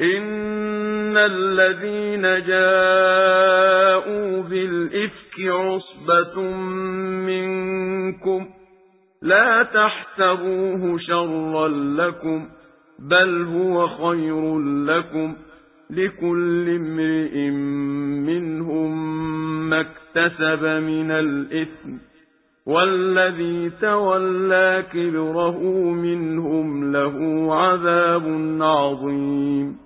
إن الذين جاءوا بالإفك عصبة منكم لا تحسبوه شرا لكم بل هو خير لكم لكل امرئ منهم ما اكتسب من الإثم والذي تولى كبره منهم له عذاب عظيم